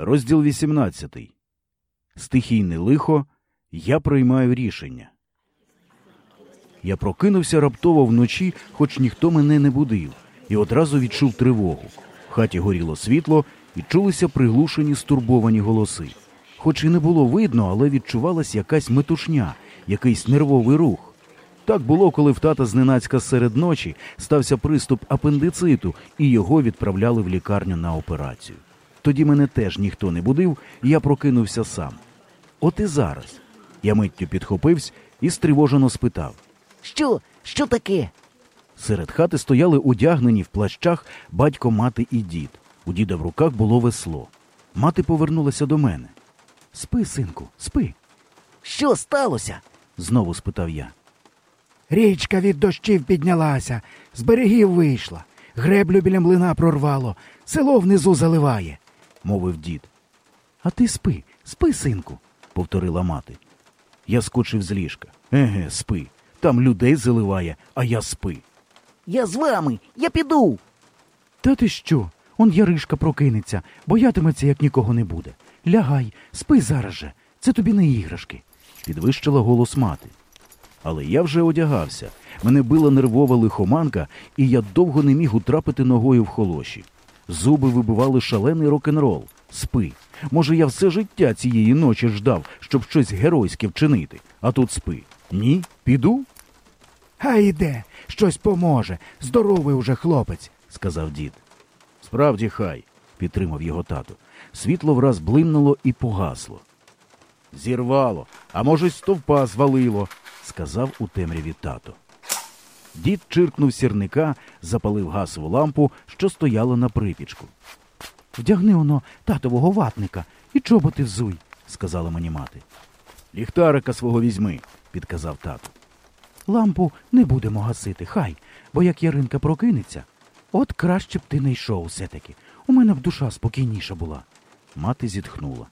Розділ 18. Стихійне лихо. Я приймаю рішення. Я прокинувся раптово вночі, хоч ніхто мене не будив, і одразу відчув тривогу. В хаті горіло світло і чулися приглушені стурбовані голоси. Хоч і не було видно, але відчувалась якась метушня, якийсь нервовий рух. Так було, коли в тата зненацька серед ночі стався приступ апендициту, і його відправляли в лікарню на операцію. Тоді мене теж ніхто не будив, і я прокинувся сам. От і зараз. Я миттю підхопився і стривожено спитав. Що? Що таке? Серед хати стояли одягнені в плащах батько, мати і дід. У діда в руках було весло. Мати повернулася до мене. Спи, синку, спи. Що сталося? знову спитав я. Річка від дощів піднялася, з берегів вийшла, греблю біля млина прорвало, село внизу заливає. Мовив дід. А ти спи, спи, синку, повторила мати. Я скочив з ліжка. Еге, спи. Там людей заливає, а я спи. Я з вами, я піду. Та ти що? Он Яришка прокинеться, боятиметься, як нікого не буде. Лягай, спи зараз же. Це тобі не іграшки. підвищила голос мати. Але я вже одягався. Мене била нервова лихоманка, і я довго не міг утрапити ногою в холоші. Зуби вибивали шалений рок-н-рол. Спи. Може, я все життя цієї ночі ждав, щоб щось геройське вчинити, а тут спи. Ні, піду, А йде, щось поможе. Здоровий уже хлопець. сказав дід. Справді, хай, підтримав його тато. Світло враз блимнуло і погасло. Зірвало, а може, й стовпа звалило, сказав у темряві тато. Дід чиркнув сірника, запалив газову лампу, що стояла на припічку. Вдягни оно татового ватника і чоботи взуй. сказала мені мати. Ліхтарика свого візьми, підказав тато. Лампу не будемо гасити, хай, бо як Яринка прокинеться, от краще б ти не йшов все-таки. У мене б душа спокійніша була. Мати зітхнула.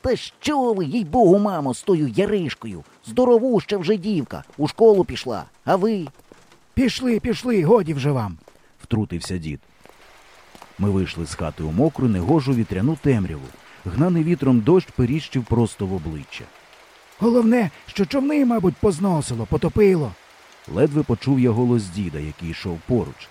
Та що ви, їй богу, мамо, з тою яришкою. Здоровуща вже дівка, у школу пішла, а ви. Пішли, пішли, годі вже вам. втрутився дід. Ми вийшли з хати у мокру, негожу вітряну темряву. Гнаний вітром дощ періщив просто в обличчя. Головне, що човни, мабуть, позносило, потопило. Ледве почув я голос діда, який йшов поруч.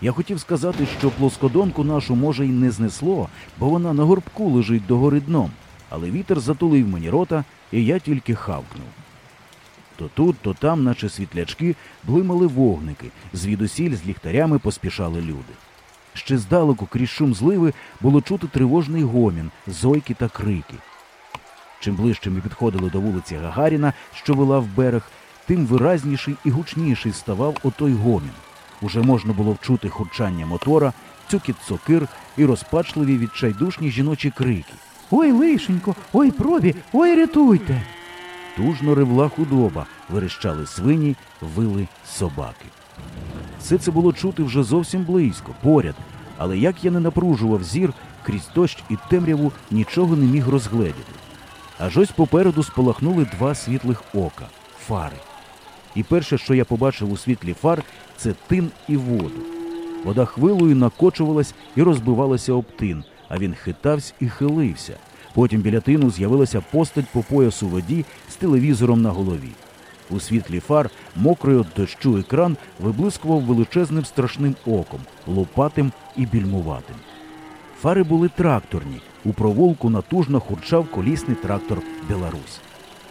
Я хотів сказати, що плоскодонку нашу може й не знесло, бо вона на горбку лежить догори дном, але вітер затулив мені рота, і я тільки хавкнув. То тут, то там, наче світлячки, блимали вогники, звідусіль з ліхтарями поспішали люди. Ще здалеку, крізь шум зливи, було чути тривожний гомін, зойки та крики. Чим ближче ми підходили до вулиці Гагаріна, що вела в берег, тим виразніший і гучніший ставав отой гомін. Уже можна було вчути хурчання мотора, цюкіт сокир і розпачливі відчайдушні жіночі крики. Ой, лишенько, ой, пробі, ой, рятуйте. Тужно ревла худоба, верещали свині, вили собаки. Все це було чути вже зовсім близько, поряд, але як я не напружував зір, крізь дощ і темряву нічого не міг розгледіти. Аж ось попереду спалахнули два світлих ока фари. І перше, що я побачив у світлі фар, це тин і воду. Вода хвилою накочувалась і розбивалася об тин, а він хитався і хилився. Потім біля тину з'явилася постать по поясу воді з телевізором на голові. У світлі фар мокрий від дощу екран виблискував величезним страшним оком, лопатим і більмуватим. Фари були тракторні. У провулку натужно хурчав колісний трактор Білорусь.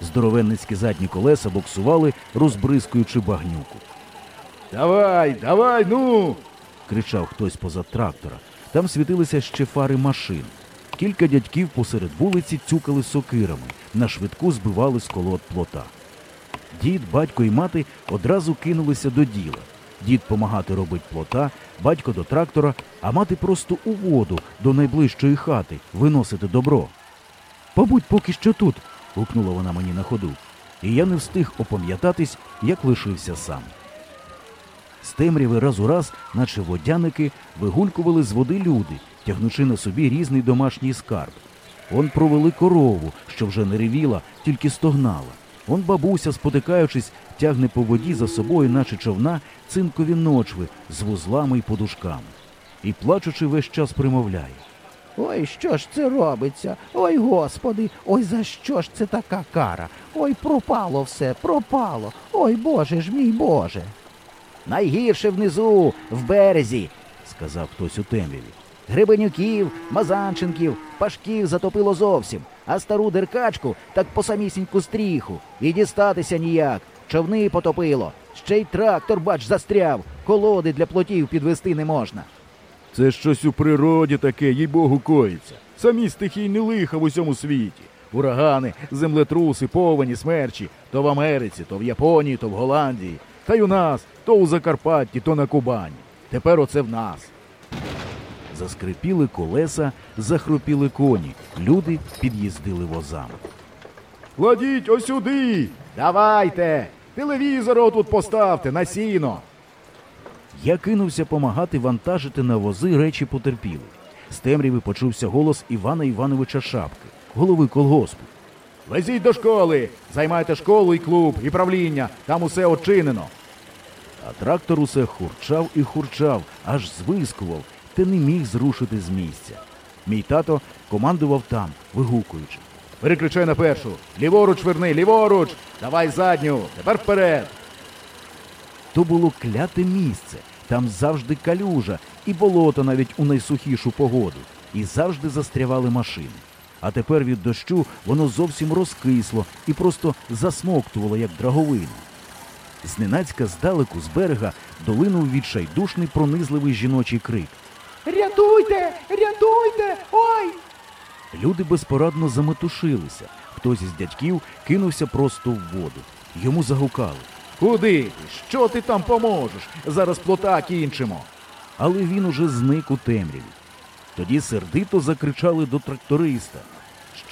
Здоровенницькі задні колеса боксували, розбризкуючи багнюку. Давай, давай, ну. кричав хтось позад трактора. Там світилися ще фари машин. Кілька дядьків посеред вулиці цюкали сокирами, на швидку збивали з колод плота. Дід, батько і мати одразу кинулися до діла. Дід помагати робить плота, батько до трактора, а мати просто у воду до найближчої хати виносити добро. Побудь поки що тут. гукнула вона мені на ходу, і я не встиг опам'ятатись, як лишився сам. З темряви раз у раз, наче водяники, вигулькували з води люди, тягнучи на собі різний домашній скарб. Он провели корову, що вже не ревіла, тільки стогнала. Он бабуся, спотикаючись, тягне по воді за собою, наче човна, цинкові ночви з вузлами й подушками. І, плачучи, весь час примовляє. Ой, що ж це робиться? Ой, господи, ой, за що ж це така кара? Ой, пропало все, пропало. Ой, Боже ж мій Боже. Найгірше внизу, в березі, сказав хтось у темряві. Гребенюків, Мазанченків, пашків затопило зовсім, а стару деркачку так по самісіньку стріху. І дістатися ніяк. Човни потопило. Ще й трактор, бач, застряв, колоди для плотів підвести не можна. Це щось у природі таке, їй богу, коїться. Самі стихійні лиха в усьому світі. Урагани, землетруси, повені, смерчі то в Америці, то в Японії, то в Голландії. Та й у нас, то у Закарпатті, то на Кубані. Тепер оце в нас. Заскрипіли колеса, захропіли коні. Люди під'їздили возами. Кладіть осюди! Давайте! Телевізор отут поставте на сіно. Я кинувся помагати вантажити на вози речі потерпілих. З темряви почувся голос Івана Івановича Шапки, голови колгоспу. Везіть до школи, займайте школу і клуб, і правління, там усе очинено. А трактор усе хурчав і хурчав, аж звискував, та не міг зрушити з місця. Мій тато командував там, вигукуючи. Переключай на першу. Ліворуч верни, ліворуч. Давай задню. Тепер вперед. То було кляте місце. Там завжди калюжа і болото навіть у найсухішу погоду. І завжди застрявали машини. А тепер від дощу воно зовсім розкисло і просто засмоктувало, як драговину. Зненацька здалеку з берега долинув відчайдушний пронизливий жіночий крик. Рятуйте! Рятуйте! Ой! Люди безпорадно заметушилися. Хтось із дядьків кинувся просто в воду. Йому загукали. Куди ти? Що ти там поможеш? Зараз плота кінчимо. Але він уже зник у темряві. Тоді сердито закричали до тракториста.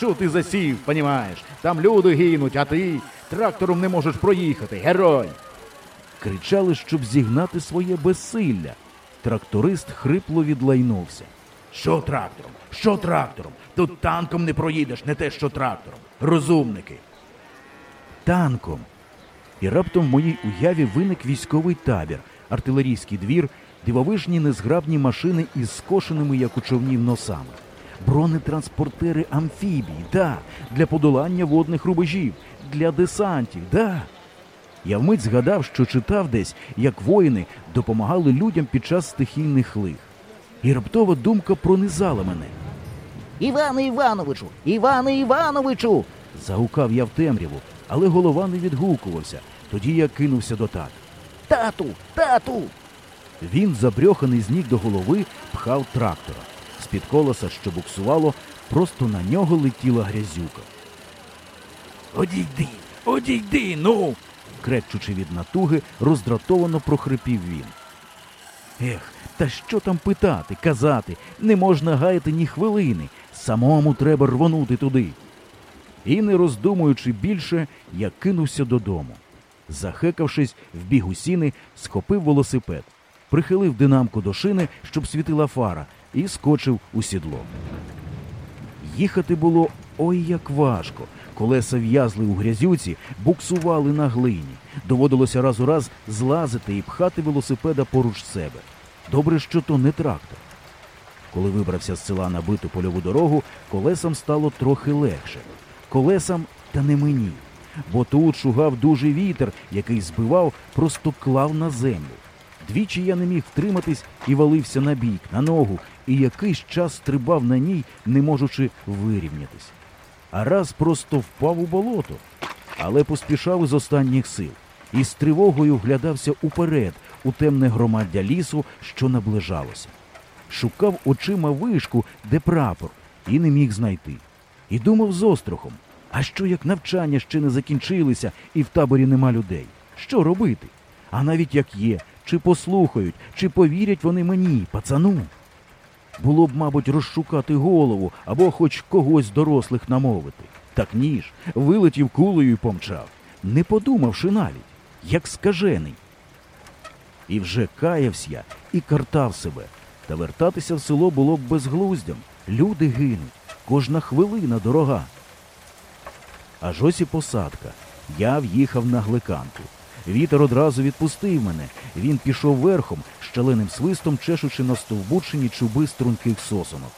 Що ти засів, понімаєш? Там люди гинуть, а ти трактором не можеш проїхати, герой. Кричали, щоб зігнати своє безсилля. Тракторист хрипло відлайнувся. Що трактором? Що трактором? Тут танком не проїдеш, не те, що трактором. Розумники. Танком. І раптом в моїй уяві виник військовий табір, артилерійський двір, дивовижні незграбні машини із скошеними, як у човнів, носами. Бронетранспортери амфібії, да, для подолання водних рубежів, для десантів, да. Я вмить згадав, що читав десь, як воїни допомагали людям під час стихійних лих. І раптова думка пронизала мене. Іване Івановичу! Іване Івановичу! Загукав я в темряву, але голова не відгукувався. Тоді я кинувся до тата. Тату! Тату! Він, забрьоханий з ніг до голови, пхав трактора. З-під колеса, що буксувало, просто на нього летіла грязюка. Одійди, одійди, ну. крекчучи від натуги, роздратовано прохрипів він. Ех, та що там питати, казати, не можна гаяти ні хвилини. Самому треба рвонути туди. І, не роздумуючи більше, я кинувся додому. Захекавшись, вбіг у сіни, схопив велосипед, прихилив динамку до шини, щоб світила фара, і скочив у сідло. Їхати було ой як важко. Колеса в'язли у грязюці, буксували на глині. Доводилося раз у раз злазити і пхати велосипеда поруч себе. Добре, що то не трактор. Коли вибрався з села на биту польову дорогу, колесам стало трохи легше. Колесам та не мені. Бо тут шугав дуже вітер, який збивав, просто клав на землю. Двічі я не міг втриматись і валився на бік, на ногу, і якийсь час стрибав на ній, не можучи вирівнятись. А раз просто впав у болото, але поспішав із останніх сил і з тривогою вглядався уперед, у темне громаддя лісу, що наближалося. Шукав очима вишку, де прапор, і не міг знайти. І думав з острахом, а що як навчання ще не закінчилися і в таборі нема людей? Що робити? А навіть як є, чи послухають, чи повірять вони мені, пацану? Було б, мабуть, розшукати голову або хоч когось дорослих намовити. Так ніж вилетів кулею і помчав, не подумавши навіть, як скажений. І вже каявся я і картав себе. Та вертатися в село було б безглуздям. Люди гинуть, кожна хвилина дорога. Аж ось і посадка. Я в'їхав на гликанку. Вітер одразу відпустив мене. Він пішов верхом, щаленим свистом чешучи на стовбучині чуби струнких сосонок.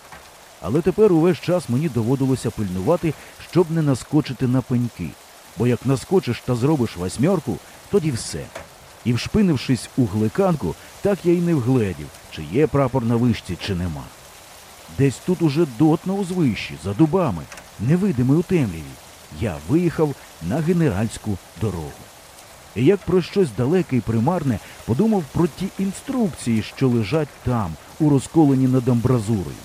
Але тепер увесь час мені доводилося пильнувати, щоб не наскочити на пеньки. Бо як наскочиш та зробиш восьмерку, тоді все. І вшпинившись у гликанку, так я й не вгледів, чи є прапор на вишці, чи нема. Десь тут уже дотно у за дубами, невидимий у темряві, я виїхав на генеральську дорогу. І як про щось далеке і примарне подумав про ті інструкції, що лежать там, у розколені над амбразурою.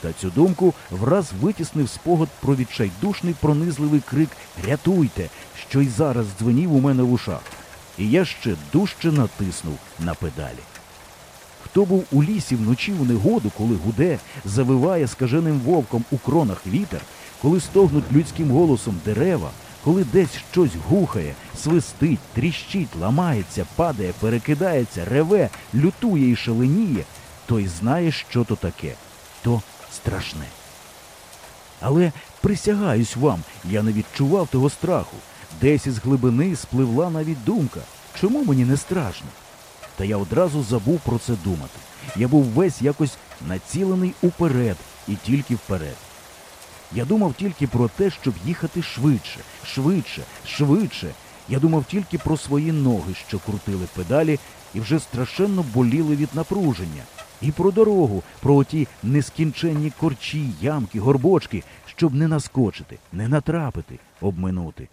Та цю думку враз витіснив спогад про відчайдушний пронизливий крик Рятуйте, що й зараз дзвенів у мене в ушах. І я ще дужче натиснув на педалі. Хто був у лісі вночі в негоду, коли гуде, завиває скаженим вовком у кронах вітер, коли стогнуть людським голосом дерева, коли десь щось гухає, свистить, тріщить, ламається, падає, перекидається, реве, лютує і шаленіє, той знає, що то таке, то страшне. Але присягаюсь вам, я не відчував того страху. Десь із глибини спливла навіть думка, чому мені не страшно? Та я одразу забув про це думати. Я був весь якось націлений уперед і тільки вперед. Я думав тільки про те, щоб їхати швидше, швидше, швидше. Я думав тільки про свої ноги, що крутили педалі і вже страшенно боліли від напруження. І про дорогу, про оті нескінченні корчі, ямки, горбочки, щоб не наскочити, не натрапити, обминути.